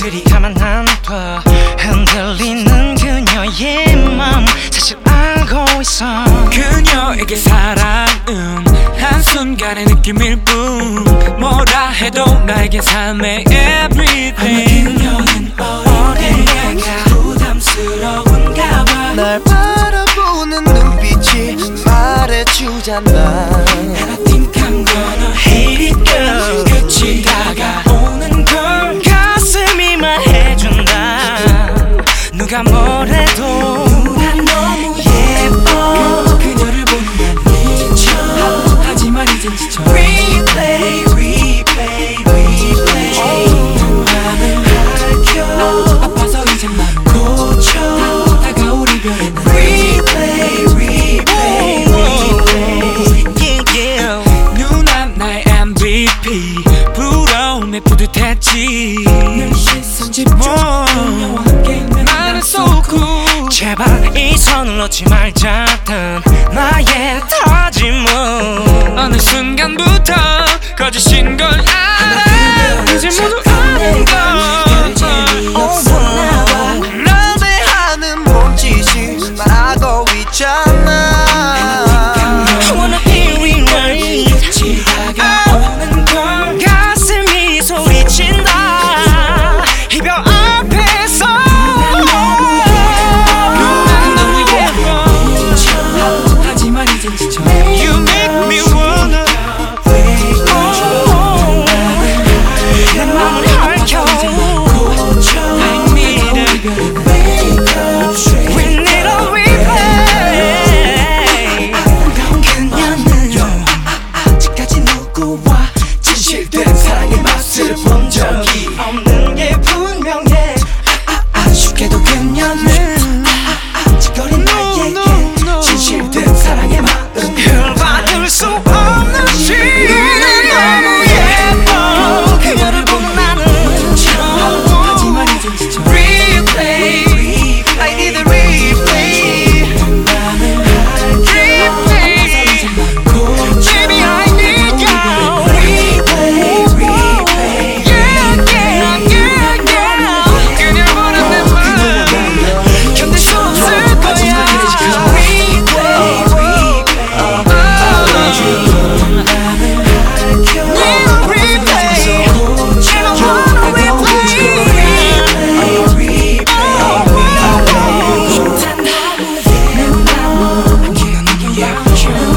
것들이 가만 안둬. 흔들리는 그녀의 맘 사실 알고 있어. 그녀에게 사랑은 한순간의 느낌일 뿐. 뭐라 해도 나에겐 삶의 everything. 그녀는 어린 애가 부담스러운가 봐. 날 바라보는 눈빛이 말해주잖아 누가 뭐래 부러움에 뿌듯했지. cool. 제발 이 손을 놓지 말자던 나의 다짐은 어느 순간부터 거짓인 걸 알아 you make true.